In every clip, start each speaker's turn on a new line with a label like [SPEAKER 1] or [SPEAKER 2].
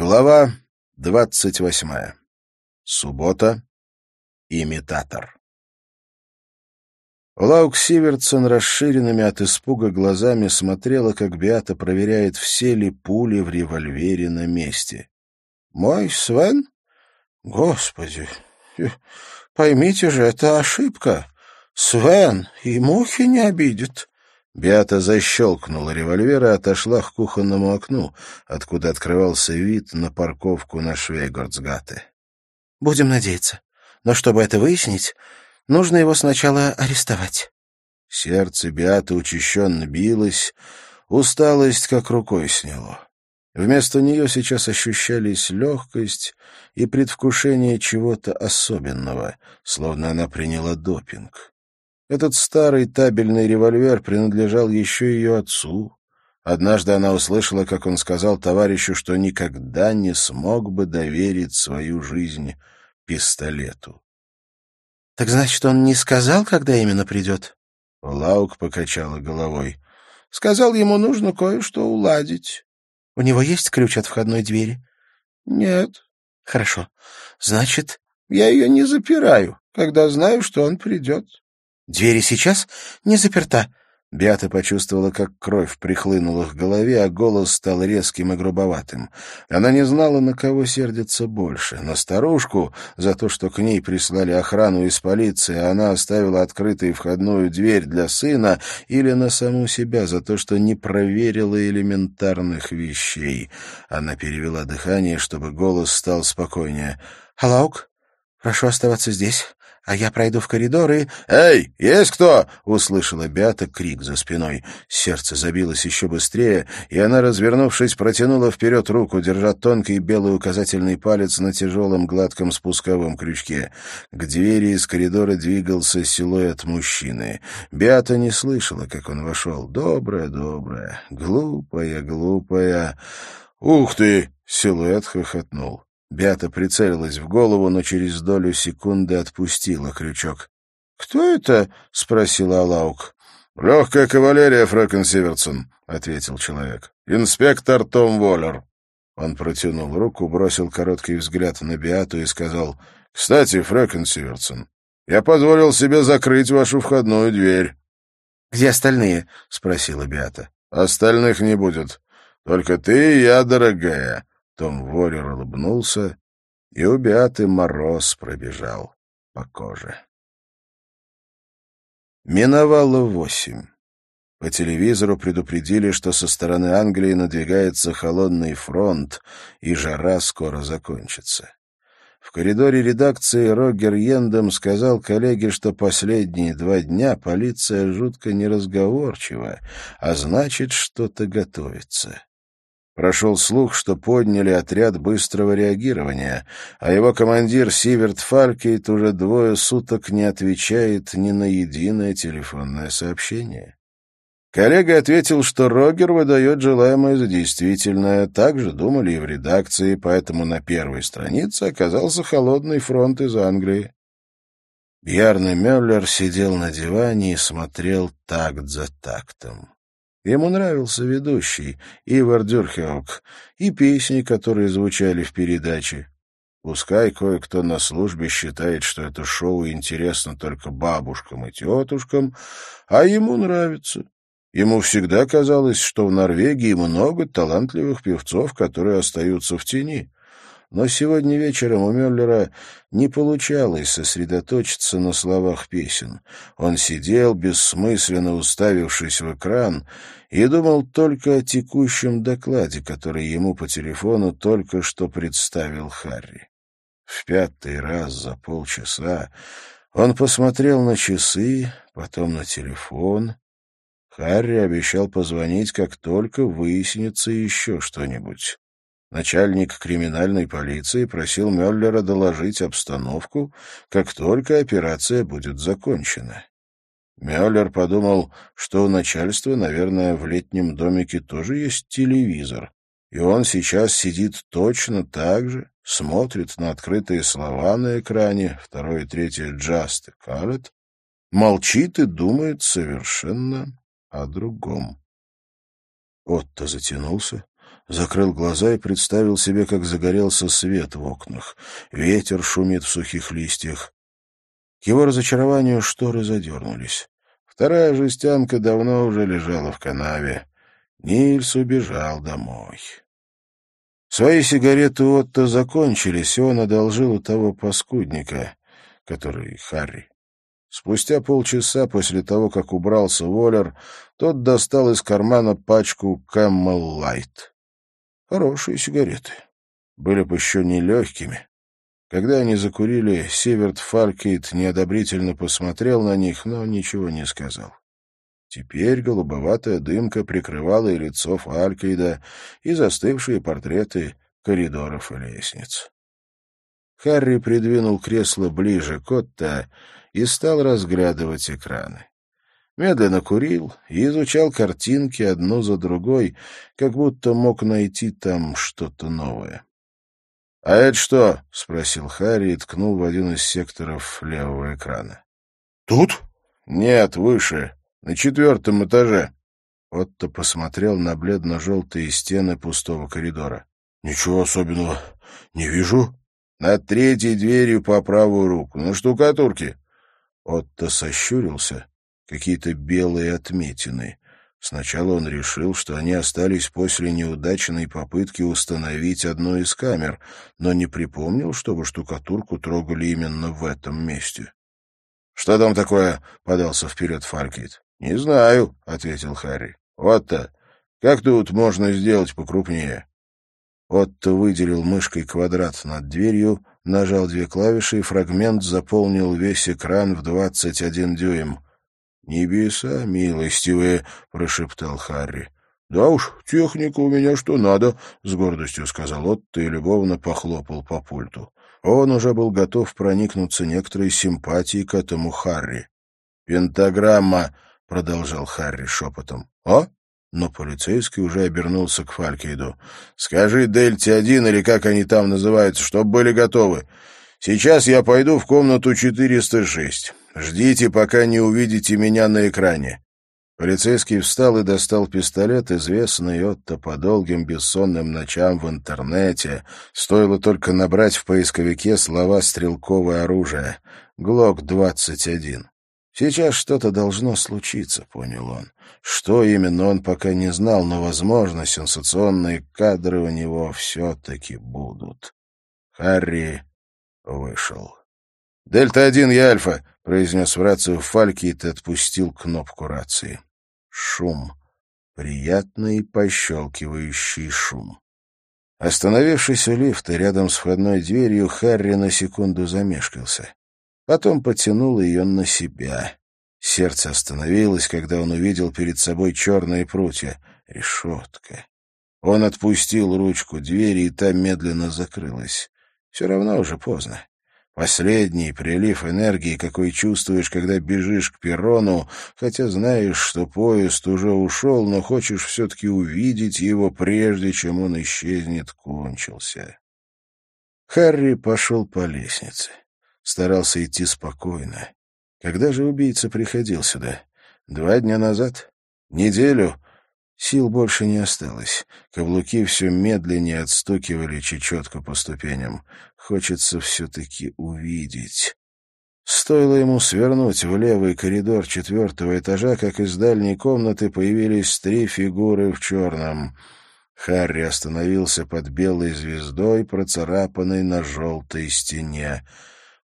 [SPEAKER 1] Глава двадцать восьмая. Суббота. Имитатор. Лаук Сиверсон расширенными от испуга глазами смотрела, как Биата проверяет, все ли пули в револьвере на месте. «Мой Свен? Господи, поймите же, это ошибка. Свен и мухи не обидит. Беата защелкнула револьвер и отошла к кухонному окну, откуда открывался вид на парковку на Швейгорцгате. «Будем надеяться. Но чтобы это выяснить, нужно его сначала арестовать». Сердце Беаты учащенно билось, усталость как рукой сняло. Вместо нее сейчас ощущались легкость и предвкушение чего-то особенного, словно она приняла допинг. Этот старый табельный револьвер принадлежал еще ее отцу. Однажды она услышала, как он сказал товарищу, что никогда не смог бы доверить свою жизнь пистолету. — Так значит, он не сказал, когда именно придет? Лаук покачала головой. — Сказал, ему нужно кое-что уладить. — У него есть ключ от входной двери? — Нет. — Хорошо. Значит... — Я ее не запираю, когда знаю, что он придет. Дверь сейчас не заперта. Беата почувствовала, как кровь прихлынула к голове, а голос стал резким и грубоватым. Она не знала, на кого сердится больше. На старушку за то, что к ней прислали охрану из полиции, а она оставила открытой входную дверь для сына, или на саму себя за то, что не проверила элементарных вещей. Она перевела дыхание, чтобы голос стал спокойнее. «Халаук, прошу оставаться здесь а я пройду в коридор и... «Эй, есть кто?» — услышала Беата крик за спиной. Сердце забилось еще быстрее, и она, развернувшись, протянула вперед руку, держа тонкий белый указательный палец на тяжелом гладком спусковом крючке. К двери из коридора двигался силуэт мужчины. Беата не слышала, как он вошел. «Добрая, добрая, глупая, глупая...» «Ух ты!» — силуэт хохотнул. Бята прицелилась в голову, но через долю секунды отпустила крючок. «Кто это?» — спросила Алаук. «Легкая кавалерия, Фрэкен Сиверсон», — ответил человек. «Инспектор Том Воллер». Он протянул руку, бросил короткий взгляд на Биату и сказал, «Кстати, Фрэкен Сиверсон, я позволил себе закрыть вашу входную дверь». «Где остальные?» — спросила Биата. «Остальных не будет. Только ты и я, дорогая. Том Ворер улыбнулся, и у мороз пробежал по коже. Миновало восемь. По телевизору предупредили, что со стороны Англии надвигается холодный фронт, и жара скоро закончится. В коридоре редакции Рогер Йендем сказал коллеге, что последние два дня полиция жутко неразговорчива, а значит, что-то готовится. Прошел слух, что подняли отряд быстрого реагирования, а его командир Сиверт Фалькейт уже двое суток не отвечает ни на единое телефонное сообщение. Коллега ответил, что Рогер выдает желаемое за действительное. Так же думали и в редакции, поэтому на первой странице оказался холодный фронт из Англии. Бьярный Мюллер сидел на диване и смотрел такт за тактом. Ему нравился ведущий, Ивар Дюрхеок, и песни, которые звучали в передаче. Пускай кое-кто на службе считает, что это шоу интересно только бабушкам и тетушкам, а ему нравится. Ему всегда казалось, что в Норвегии много талантливых певцов, которые остаются в тени. Но сегодня вечером у Мюллера не получалось сосредоточиться на словах песен. Он сидел, бессмысленно уставившись в экран, и думал только о текущем докладе, который ему по телефону только что представил Харри. В пятый раз за полчаса он посмотрел на часы, потом на телефон. Харри обещал позвонить, как только выяснится еще что-нибудь. Начальник криминальной полиции просил Мюллера доложить обстановку, как только операция будет закончена. Мюллер подумал, что у начальства, наверное, в летнем домике тоже есть телевизор, и он сейчас сидит точно так же, смотрит на открытые слова на экране, второе и третье «just a carrot», молчит и думает совершенно о другом. Отто затянулся, закрыл глаза и представил себе, как загорелся свет в окнах. Ветер шумит в сухих листьях. К его разочарованию шторы задернулись. Вторая жестянка давно уже лежала в канаве. Нильс убежал домой. Свои сигареты Отто закончились, и он одолжил у того паскудника, который Харри. Спустя полчаса после того, как убрался Воллер, тот достал из кармана пачку Camel Light. Хорошие сигареты. Были бы еще нелегкими. Когда они закурили, Северт Фалькейт неодобрительно посмотрел на них, но ничего не сказал. Теперь голубоватая дымка прикрывала и лицо Фалькейда, и застывшие портреты коридоров и лестниц. Харри придвинул кресло ближе к Отто и стал разглядывать экраны. Медленно курил и изучал картинки одну за другой, как будто мог найти там что-то новое. — А это что? — спросил Харри и ткнул в один из секторов левого экрана. — Тут? — Нет, выше, на четвертом этаже. Отто посмотрел на бледно-желтые стены пустого коридора. — Ничего особенного не вижу. — Над третьей дверью по правую руку, на штукатурке. Отто сощурился. Какие-то белые отметины. Сначала он решил, что они остались после неудачной попытки установить одну из камер, но не припомнил, чтобы штукатурку трогали именно в этом месте. — Что там такое? — подался вперед Фаркит. — Не знаю, — ответил Харри. — Вот-то. Как тут можно сделать покрупнее? Отто выделил мышкой квадрат над дверью, нажал две клавиши, и фрагмент заполнил весь экран в двадцать один дюйм. «Небеса милостивые», — прошептал Харри. «Да уж, техника у меня что надо», — с гордостью сказал Отто и любовно похлопал по пульту. Он уже был готов проникнуться некоторой симпатией к этому Харри. «Пентаграмма», — продолжал Харри шепотом. «А?» Но полицейский уже обернулся к Фалькейду. «Скажи Дельте-1 или как они там называются, чтоб были готовы. Сейчас я пойду в комнату 406. Ждите, пока не увидите меня на экране». Полицейский встал и достал пистолет, известный Отто по долгим бессонным ночам в интернете. Стоило только набрать в поисковике слова «стрелковое оружие». «Глок-21». Сейчас что-то должно случиться, понял он. Что именно он пока не знал, но, возможно, сенсационные кадры у него все-таки будут. Харри вышел. «Дельта-1, я Альфа», — произнес в рацию Фалькит и отпустил кнопку рации. Шум. Приятный пощелкивающий шум. Остановившись у лифта рядом с входной дверью, Харри на секунду замешкался. Потом потянул ее на себя. Сердце остановилось, когда он увидел перед собой черные прутья. Решетка. Он отпустил ручку двери, и та медленно закрылась. Все равно уже поздно. Последний прилив энергии, какой чувствуешь, когда бежишь к перрону, хотя знаешь, что поезд уже ушел, но хочешь все-таки увидеть его, прежде чем он исчезнет, кончился. Харри пошел по лестнице старался идти спокойно. Когда же убийца приходил сюда? Два дня назад? Неделю? Сил больше не осталось. Каблуки все медленнее отстукивали чечетку по ступеням. Хочется все-таки увидеть. Стоило ему свернуть в левый коридор четвертого этажа, как из дальней комнаты появились три фигуры в черном. Харри остановился под белой звездой, процарапанной на желтой стене.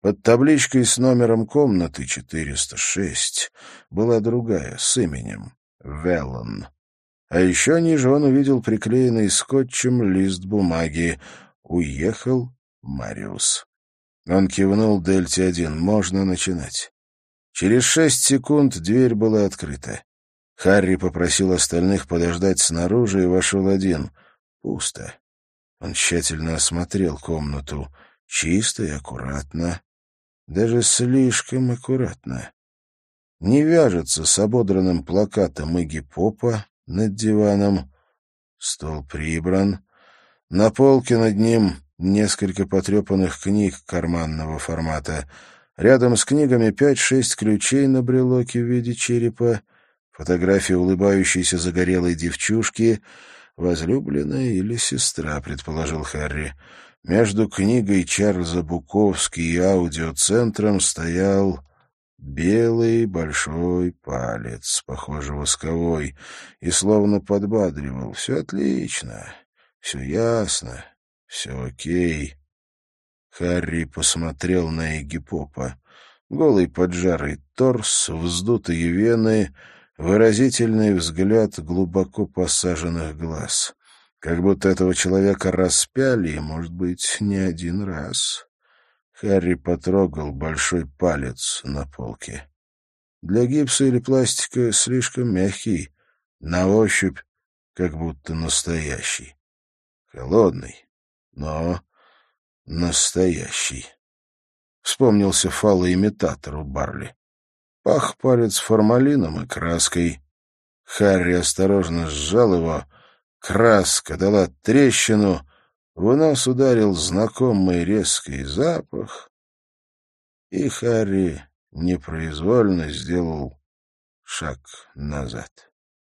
[SPEAKER 1] Под табличкой с номером комнаты 406 была другая, с именем — Веллон. А еще ниже он увидел приклеенный скотчем лист бумаги «Уехал Мариус». Он кивнул Дельте-1. «Можно начинать». Через шесть секунд дверь была открыта. Харри попросил остальных подождать снаружи и вошел один. Пусто. Он тщательно осмотрел комнату. Чисто и аккуратно даже слишком аккуратно. Не вяжется с ободранным плакатом Игги Попа над диваном. Стол прибран. На полке над ним несколько потрепанных книг карманного формата. Рядом с книгами пять-шесть ключей на брелоке в виде черепа, фотография улыбающейся загорелой девчушки. Возлюбленная или сестра, предположил Харри. Между книгой Чарльза Буковски и аудиоцентром стоял белый большой палец, похоже, восковой, и словно подбадривал. Все отлично, все ясно, все окей. Харри посмотрел на Эгипопа. Голый поджарый торс, вздутые вены, выразительный взгляд глубоко посаженных глаз. Как будто этого человека распяли, может быть, не один раз. Харри потрогал большой палец на полке. Для гипса или пластика слишком мягкий, на ощупь как будто настоящий. Холодный, но настоящий. Вспомнился фалоимитатор у Барли. Пах палец формалином и краской. Харри осторожно сжал его. Краска дала трещину. В нос ударил знакомый резкий запах. И Харри непроизвольно сделал шаг назад.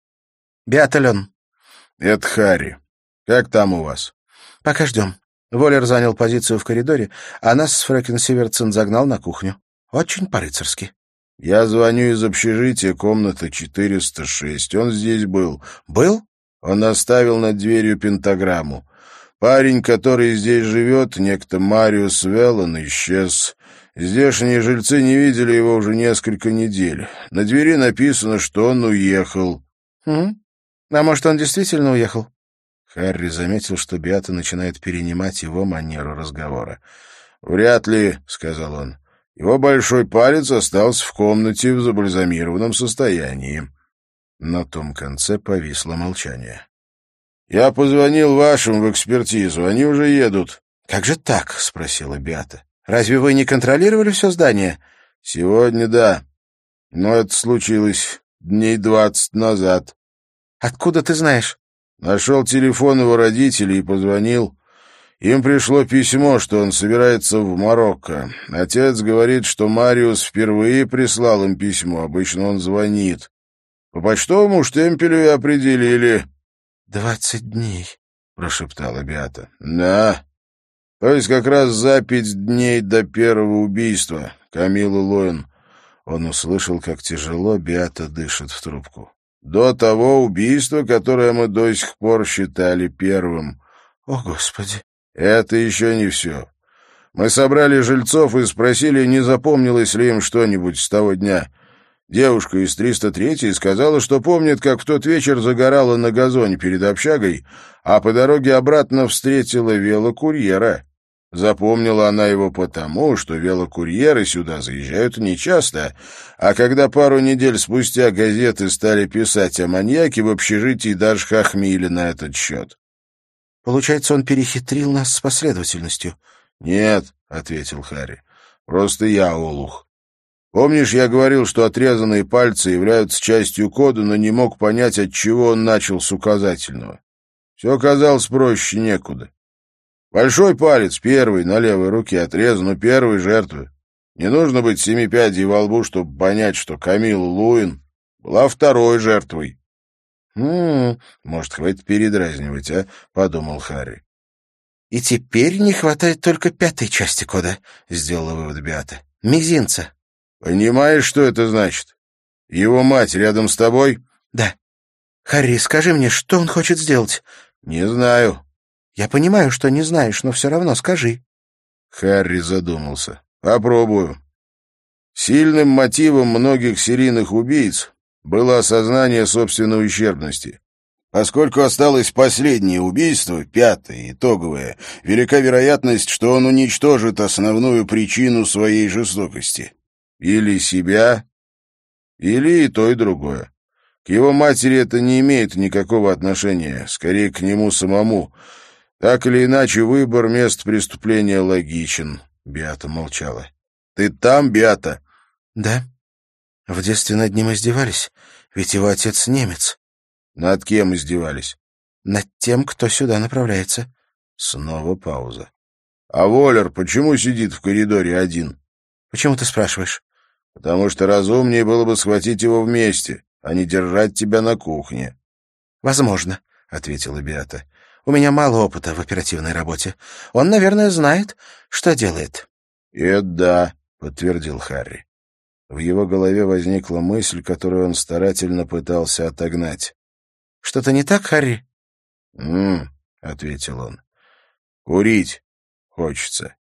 [SPEAKER 2] — Биатален.
[SPEAKER 1] — Это Харри. Как там у вас?
[SPEAKER 2] — Пока ждем. Воллер занял позицию в коридоре, а нас с Фрэкен Сиверсон загнал на кухню. Очень по-рыцарски.
[SPEAKER 1] Я звоню из общежития, комната 406. Он здесь был.
[SPEAKER 2] Был?
[SPEAKER 1] Он оставил над дверью пентаграмму. Парень, который здесь живет, некто Мариус Веллан, исчез. Здешние жильцы не видели его уже несколько недель. На двери написано, что он уехал.
[SPEAKER 2] Угу. А может, он действительно уехал?
[SPEAKER 1] Харри заметил, что Биата начинает перенимать его манеру разговора. «Вряд ли», — сказал он. «Его большой палец остался в комнате в забальзамированном состоянии». На том конце повисло молчание. «Я позвонил вашим в экспертизу, они уже едут».
[SPEAKER 2] «Как же так?» — спросила Биата. «Разве вы не контролировали все здание?»
[SPEAKER 1] «Сегодня да, но это случилось дней двадцать назад».
[SPEAKER 2] «Откуда ты знаешь?»
[SPEAKER 1] Нашел телефон его родителей и позвонил. Им пришло письмо, что он собирается в Марокко. Отец говорит, что Мариус впервые прислал им письмо. Обычно он звонит. По почтовому штемпелю и определили.
[SPEAKER 2] — Двадцать дней, — прошептала Беата.
[SPEAKER 1] — Да. То есть как раз за пять дней до первого убийства Камилы Лоин. Он услышал, как тяжело Беата дышит в трубку до того убийства, которое мы до сих пор считали первым.
[SPEAKER 2] О, Господи!
[SPEAKER 1] Это еще не все. Мы собрали жильцов и спросили, не запомнилось ли им что-нибудь с того дня. Девушка из 303-й сказала, что помнит, как в тот вечер загорала на газоне перед общагой, а по дороге обратно встретила велокурьера. Запомнила она его потому, что велокурьеры сюда заезжают нечасто, а когда пару недель спустя газеты стали писать о маньяке, в общежитии даже хохмили на этот счет.
[SPEAKER 2] «Получается, он перехитрил нас с последовательностью?»
[SPEAKER 1] «Нет», — ответил Харри, — «просто я олух. Помнишь, я говорил, что отрезанные пальцы являются частью кода, но не мог понять, от чего он начал с указательного? Все казалось проще некуда. Большой палец, первый, на левой руке отрезан, у первой жертвы. Не нужно быть семи пядей во лбу, чтобы понять, что Камила Луин была второй жертвой. «М-м, может, хватит передразнивать, а?» — подумал Харри.
[SPEAKER 2] «И теперь не хватает только пятой части кода», — сделала вывод Биата. «Мизинца».
[SPEAKER 1] «Понимаешь, что это значит? Его мать рядом с тобой?»
[SPEAKER 2] «Да». «Харри, скажи мне, что он хочет сделать?»
[SPEAKER 1] «Не знаю.
[SPEAKER 2] Я понимаю, что не знаешь, но все равно скажи.
[SPEAKER 1] Харри задумался. Попробую. Сильным мотивом многих серийных убийц было осознание собственной ущербности. Поскольку осталось последнее убийство, пятое, итоговое, велика вероятность, что он уничтожит основную причину своей жестокости. Или себя, или и то, и другое. К его матери это не имеет никакого отношения, скорее к нему самому — так или иначе, выбор мест преступления логичен. Биата молчала. «Ты там, Биата?»
[SPEAKER 2] «Да. В детстве над ним издевались, ведь его отец немец».
[SPEAKER 1] «Над кем издевались?»
[SPEAKER 2] «Над тем, кто сюда направляется».
[SPEAKER 1] Снова пауза. «А Воллер почему сидит в коридоре один?»
[SPEAKER 2] «Почему ты спрашиваешь?»
[SPEAKER 1] «Потому что разумнее было бы схватить его вместе, а не держать тебя на кухне».
[SPEAKER 2] «Возможно.
[SPEAKER 1] ответила Беата.
[SPEAKER 2] «У меня мало опыта в оперативной работе. Он, наверное, знает, что делает».
[SPEAKER 1] «Это да», — подтвердил Харри. В его голове возникла мысль, которую он старательно пытался отогнать.
[SPEAKER 2] «Что-то не так, Харри?»
[SPEAKER 1] «М-м», ответил он. «Курить хочется».